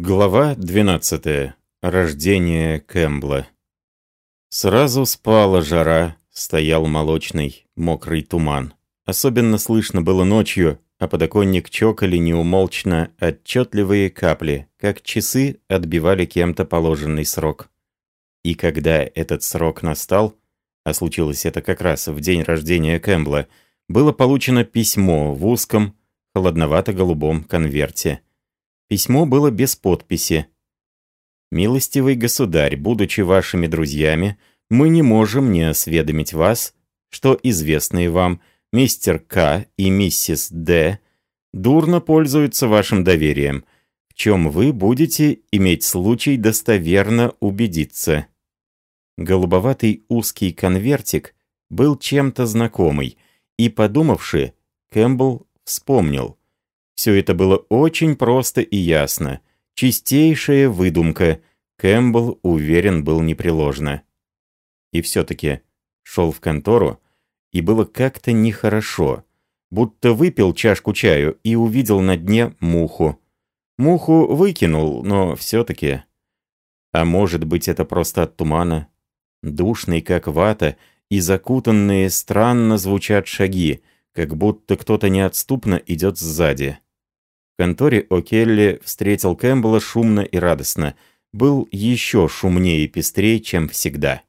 Глава 12. Рождение Кэмбла. Сразу спала жара, стоял молочный, мокрый туман. Особенно слышно было ночью, а подоконник чокали неумолчно отчетливые капли, как часы отбивали кем-то положенный срок. И когда этот срок настал, а случилось это как раз в день рождения Кэмбла, было получено письмо в узком, холодновато-голубом конверте – Письмо было без подписи. «Милостивый государь, будучи вашими друзьями, мы не можем не осведомить вас, что известные вам мистер К. и миссис Д. дурно пользуются вашим доверием, в чем вы будете иметь случай достоверно убедиться». Голубоватый узкий конвертик был чем-то знакомый, и, подумавши, Кэмпбелл вспомнил. Все это было очень просто и ясно. Чистейшая выдумка. Кэмпбелл уверен был непреложно. И все-таки шел в контору, и было как-то нехорошо. Будто выпил чашку чаю и увидел на дне муху. Муху выкинул, но все-таки... А может быть, это просто от тумана? Душный, как вата, и закутанные странно звучат шаги, как будто кто-то неотступно идет сзади. Конторе О'Келли встретил Кэмпбелла шумно и радостно. Был еще шумнее и пестрее, чем всегда.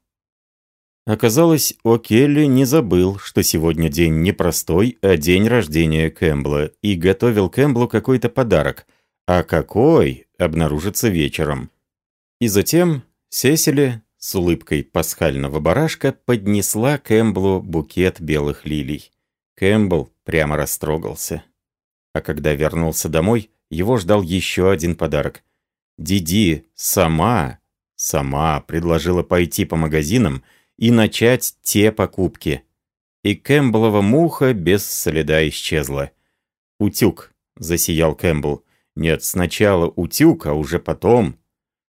Оказалось, О'Келли не забыл, что сегодня день не простой, а день рождения Кэмпбелла, и готовил Кэмпбеллу какой-то подарок. А какой, обнаружится вечером. И затем Сесили с улыбкой пасхального барашка поднесла Кэмпбеллу букет белых лилий. Кэмпбелл прямо растрогался. А когда вернулся домой, его ждал еще один подарок. Диди сама, сама предложила пойти по магазинам и начать те покупки. И Кэмпбеллова муха без следа исчезла. «Утюг», — засиял Кэмпбелл. «Нет, сначала утюг, а уже потом...»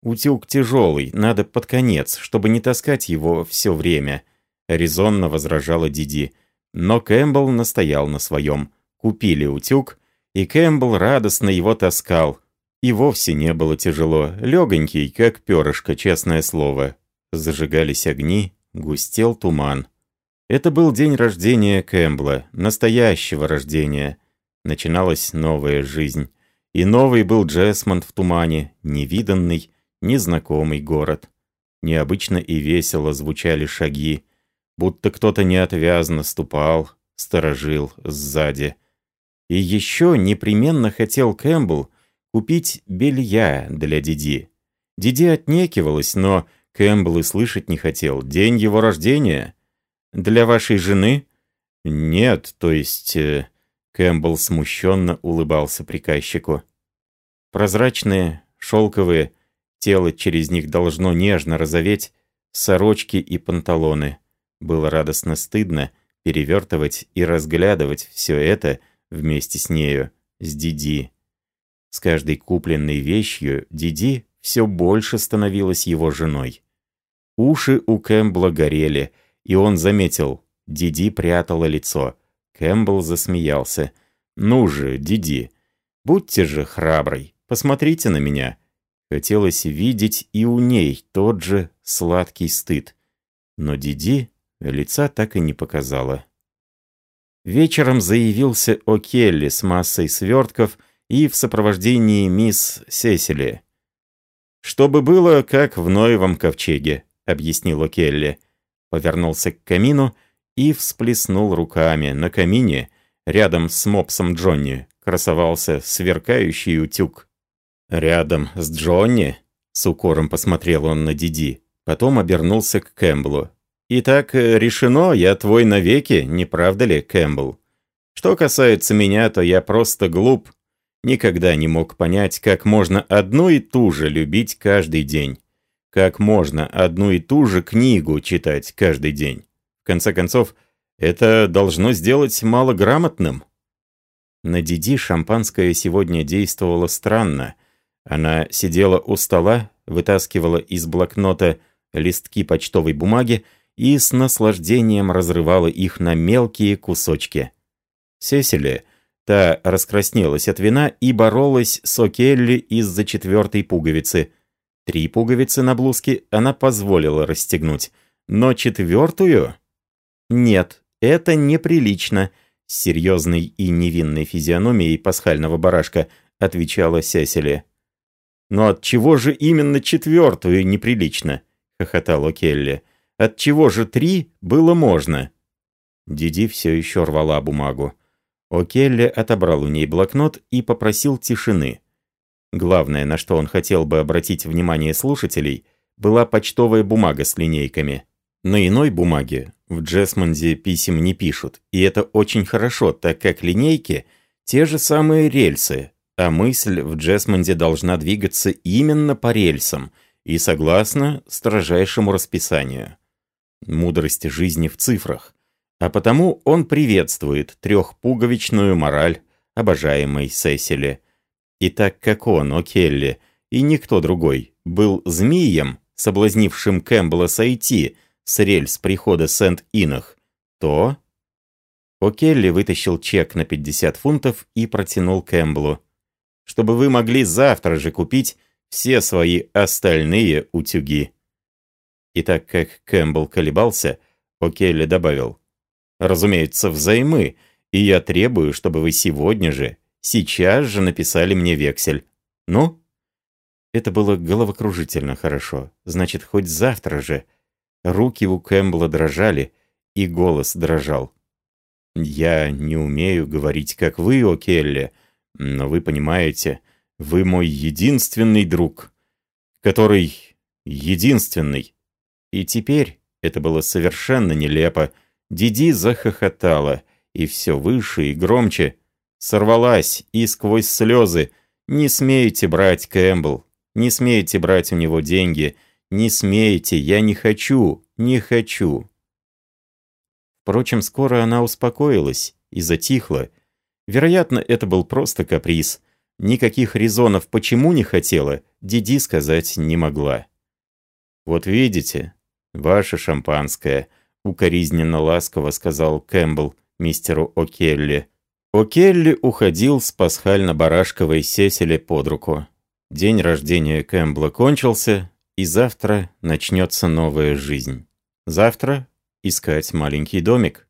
«Утюг тяжелый, надо под конец, чтобы не таскать его все время», — резонно возражала Диди. Но Кэмпбелл настоял на своем. Купили утюг, и Кэмпбелл радостно его таскал. И вовсе не было тяжело, легонький, как перышко, честное слово. Зажигались огни, густел туман. Это был день рождения Кэмпбелла, настоящего рождения. Начиналась новая жизнь. И новый был Джесмонд в тумане, невиданный, незнакомый город. Необычно и весело звучали шаги, будто кто-то неотвязно ступал, сторожил сзади. И еще непременно хотел Кэмпбелл купить белья для Диди. Диди отнекивалась, но Кэмпбелл и слышать не хотел. День его рождения. Для вашей жены? Нет, то есть... Э, Кэмпбелл смущенно улыбался приказчику. Прозрачные, шелковые, тело через них должно нежно розоветь, сорочки и панталоны. Было радостно стыдно перевертывать и разглядывать все это, вместе с нею, с Диди. С каждой купленной вещью Диди все больше становилась его женой. Уши у Кэмпбелла горели, и он заметил, Диди прятала лицо. Кэмпбелл засмеялся. «Ну же, Диди, будьте же храброй, посмотрите на меня». Хотелось видеть и у ней тот же сладкий стыд. Но Диди лица так и не показала. Вечером заявился О'Келли с массой свертков и в сопровождении мисс Сесили. «Чтобы было, как в Ноевом ковчеге», — объяснил О'Келли. Повернулся к камину и всплеснул руками. На камине, рядом с мопсом Джонни, красовался сверкающий утюг. «Рядом с Джонни?» — с укором посмотрел он на Диди. Потом обернулся к Кэмблу. «Итак, э, решено, я твой навеки, не правда ли, Кэмпбелл? Что касается меня, то я просто глуп. Никогда не мог понять, как можно одну и ту же любить каждый день. Как можно одну и ту же книгу читать каждый день. В конце концов, это должно сделать малограмотным». На Диди шампанское сегодня действовало странно. Она сидела у стола, вытаскивала из блокнота листки почтовой бумаги, и с наслаждением разрывала их на мелкие кусочки. Сесили, Та раскраснелась от вина и боролась с О'Келли из-за четвертой пуговицы. Три пуговицы на блузке она позволила расстегнуть. Но четвертую? Нет, это неприлично, с серьезной и невинной физиономией пасхального барашка отвечала Сесили. «Но от чего же именно четвертую неприлично?» — хохотал О'Келли. «От чего же три было можно?» Диди все еще рвала бумагу. О'Келли отобрал у ней блокнот и попросил тишины. Главное, на что он хотел бы обратить внимание слушателей, была почтовая бумага с линейками. На иной бумаге в Джесмонде писем не пишут, и это очень хорошо, так как линейки – те же самые рельсы, а мысль в Джесмонде должна двигаться именно по рельсам и согласно строжайшему расписанию. Мудрость жизни в цифрах. А потому он приветствует трехпуговичную мораль обожаемой Сесили. И так как он, О'Келли, и никто другой, был змеем, соблазнившим Кэмпбелла сойти с рельс прихода Сент-Инах, то... О'Келли вытащил чек на 50 фунтов и протянул Кэмпбеллу. «Чтобы вы могли завтра же купить все свои остальные утюги». И так как Кэмпбелл колебался, О'Келли добавил. Разумеется, взаймы, и я требую, чтобы вы сегодня же, сейчас же написали мне вексель. Ну? Это было головокружительно хорошо. Значит, хоть завтра же. Руки у Кэмпбелла дрожали, и голос дрожал. «Я не умею говорить, как вы, О'Келли, но вы понимаете, вы мой единственный друг, который единственный». И теперь это было совершенно нелепо, Диди захохотала, и все выше и громче. Сорвалась и сквозь слезы. «Не смеете брать, Кэмпбелл, не смеете брать у него деньги, не смеете, я не хочу, не хочу». Впрочем, скоро она успокоилась и затихла. Вероятно, это был просто каприз. Никаких резонов, почему не хотела, Диди сказать не могла. «Вот видите, ваше шампанское», — укоризненно ласково сказал Кэмпбелл мистеру О'Келли. О'Келли уходил с пасхально-барашковой Сесили под руку. День рождения Кэмпбелла кончился, и завтра начнется новая жизнь. Завтра искать маленький домик.